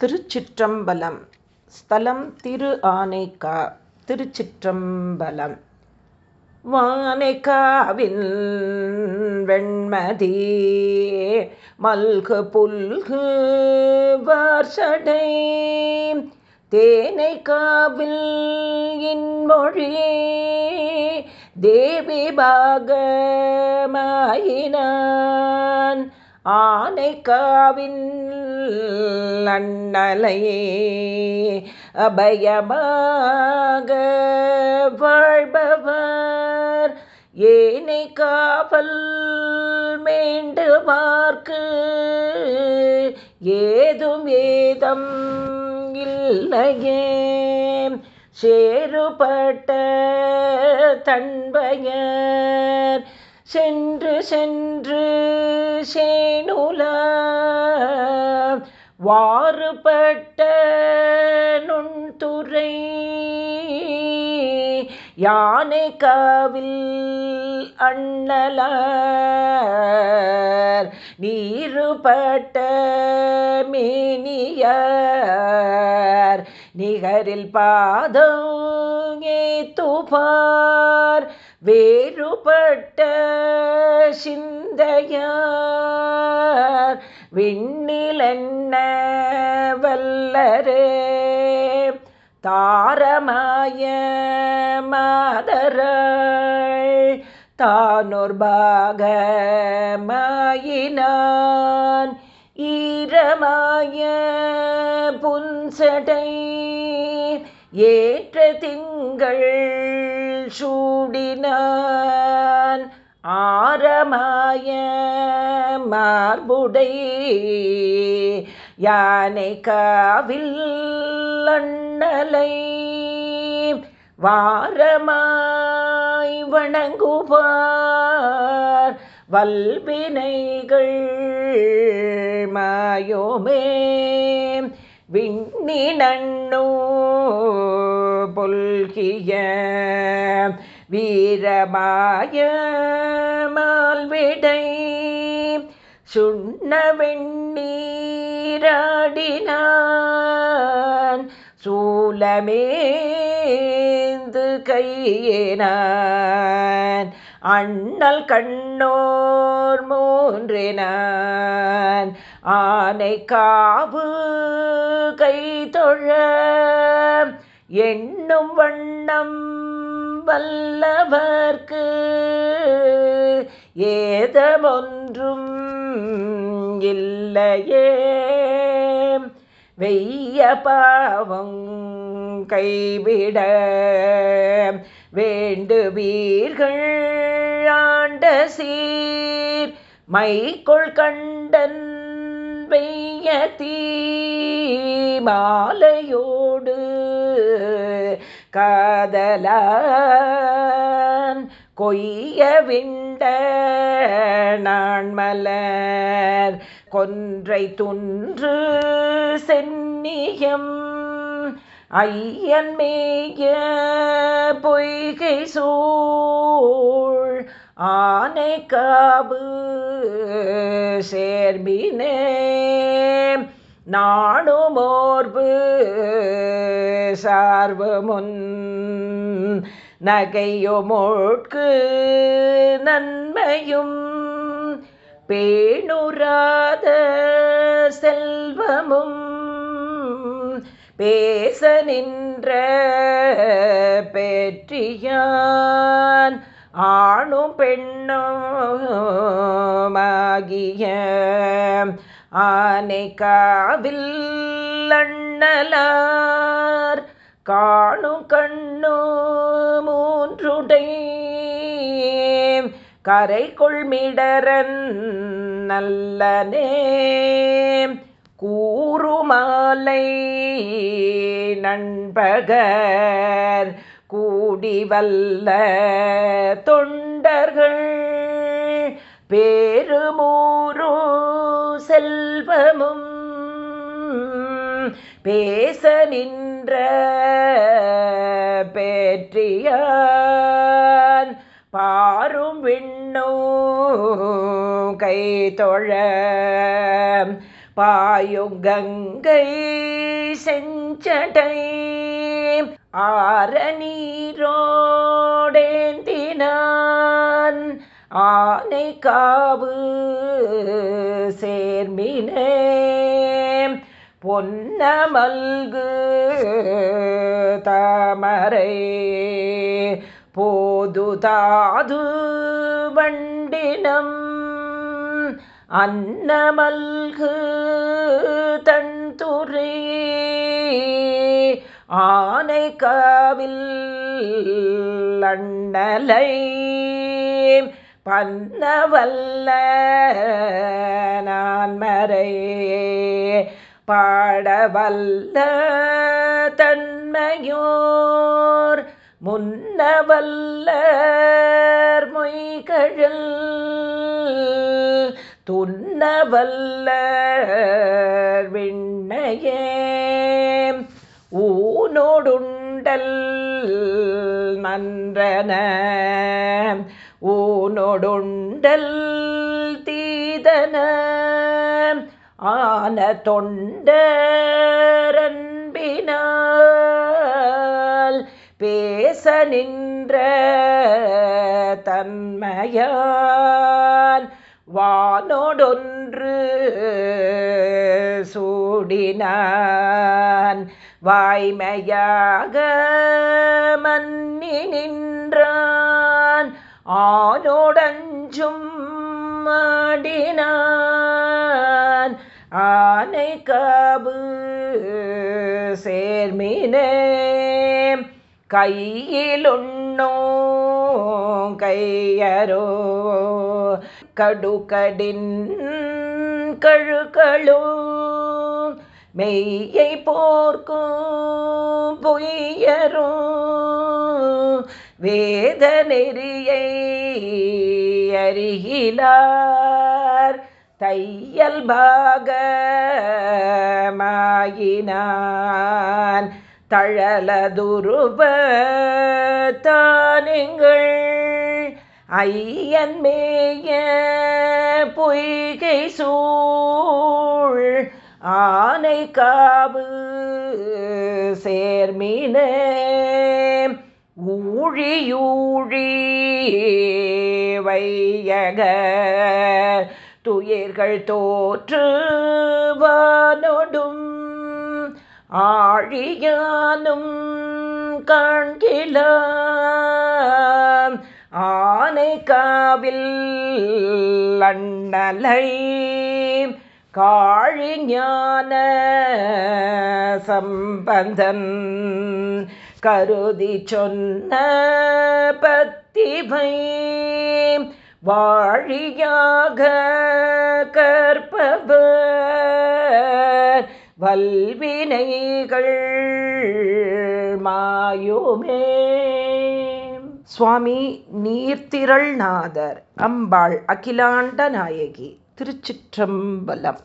திருச்சிற்றம்பலம். ஸ்தலம் திரு ஆனைக்கா திருச்சிற்றம்பலம். வானைக்காவின் வெண்மதி மல்கு புல்கு வார்சடை. தேனைக்காவில் இன்மொழி தேவி பாகமாயினான். ஆனைக்காவின் அண்ணலையே அபயமாக வாழ்பவர். ஏனை காவல் மேண்டுமார்க்கு ஏதும் ஏதம் இல்லையே. சேருபட்ட தன்பயர் சென்று சென்று சேனுல வாறுபட்ட நுண்துறை யானை காவில் அண்ணலார் நீருபட்ட மேனியார் நிகரில் பாதம் துபார் வேறுபட்ட சிந்தையார். விண்ணிலென்ன வல்லரே தாரமாய மாதராள் தானோர் பாகமாயினான் ஈரமாய புன்சடை ஏற்ற திங்கள் சூடினான் ஆரமாய மார்புடை யானை காவில் அண்ணலை வாரமாய் வணங்குவார். வல்வினைகள் மாயோமே விண்ணினண்ணோ பொல்கிய வீரமாய மால்விடை. சுண்ண வெண்ணீராடினான் சூலமேந்து கையினான். அண்ணல் கண் கண்ணோர் மூன்றினான். ஆனை காவு கை தொழ. எண்ணும் வண்ணம் வல்லவர்க்கு. ஏதமொன்றும் இல்லையே. வெய்ய பாவம் கைவிட. வேண்டுவீர்கள் கண்ட சீர் மைக்கொள் கண்டன் வெய்ய தீமாலையோடு காதலான் கொய்ய விண்ட நான் கொன்றை துன்று சென்னியம் ஐயன் மேய பொய்கை சூழ் ஆனை காபு சேர்பினே நாணுமோர்பு சார்பு முன் நகையுமோட்கு நன்மையும் பேணுராத செல்வமும் பேச நின்ற பெற்றியான் ஆகிய ஆனை காவில் அண்ணலார் காணும் கண்ணு மூன்றுடை கரை கொள்மிடரன் நல்லனே. கூறுமாலை நண்பகர் கூடி வல்ல தொண்டர்கள் பேருமூரோ செல்வமும் பேச நின்ற பேற்றியான் பாரும் விண்ணோ கை தொழ பாயுங்கங்கை செஞ்சடை ஆர நீரோடேந்தினான் ஆனை காவு சேர்மினே. பொன்னமல்கு தாமரை போது தாது வண்டினம் அன்னமல்கு தன்துறை ஆனை காவில் அண்ணலை. பன்னவல்ல நான் மறையே. பாடவல்ல தன்மையோர் முன்னவல்ல மொய்கழல். துன்னவல்ல விண்ணையே. ஊனோடுண்டல் நன்றன ஊனொடொண்டல் தீதன ஆன தொண்டரன்பினால் பேச நின்ற தன்மையான் வானோடொன்று சூடினான். வாய்மையாக மன்னி நின்றான் ஆனோடஞ்சும் மாடினான் ஆனை காபு சேர்மினே. கையிலுண்ணோ கையரோ. கடுகடின் கழுகளோ. மெய்யை போர்க்கும் பொய்யரும் வேத நெறியை அறிகிலார் தையல் பாகமாயினான். தழலதுருவ தானுங்கள் ஐயன் மேய பொய்கை சூழ். ஆனை காவு சேர்மினே ஊழியூழி வையக. துயர்கள் தோற்று வானொடும் ஆழியானும் காண்கில ஆனை காவில் அண்ணலை காழிஞான சம்பந்தன். கருதி சொன்ன பத்திவை வாழியாக கற்பவர். வல்வினைகள் மாயுமே. சுவாமி நீர்த்திரள்நாதர் அம்பாள் அகிலாண்ட நாயகி திருச்சிற்றம்பலம்.